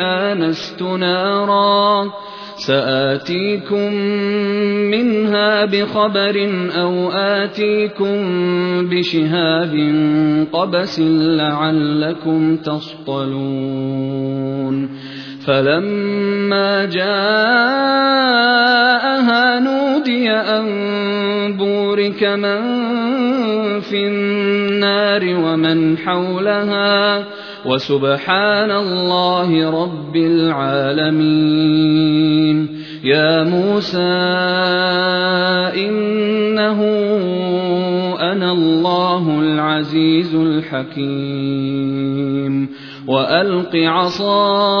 آنست نارا سآتيكم منها بخبر أو آتيكم بشهاب قبس لعلكم تصطلون. فلما جاءها نودي أن بورك من في النار ومن حولها وسبحان الله رب العالمين. يا موسى إنه أنا الله العزيز الحكيم. وألق عصاك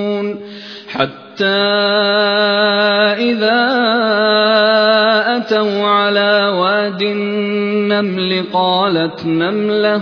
إذا أتوا على واد النمل قالت نملة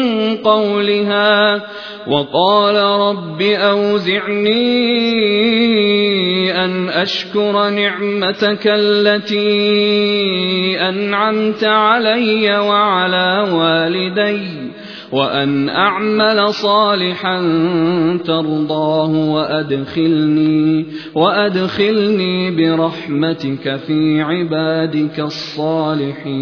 قولها وقال رب أوزعني أن أشكر نعمتك التي أنعمت علي وعلى والدي وأن أعمل صالحا ترضاه وأدخلني وأدخلني برحمتك في عبادك الصالحين.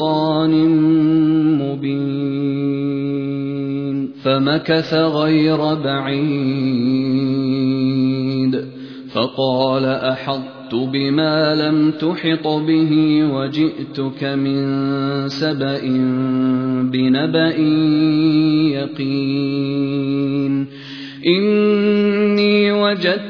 بسلطان مبين فمكث غير بعيد فقال أحطت بما لم تحط به وجئتك من سبأ بنبأ يقين إني وجدت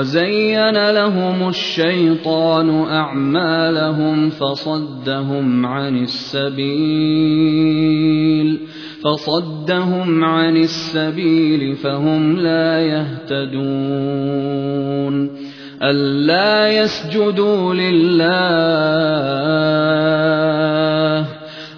وزين لهم الشيطان اعمالهم فصدهم عن السبيل فصدهم عن السبيل فهم لا يهتدون ألا يسجدوا لله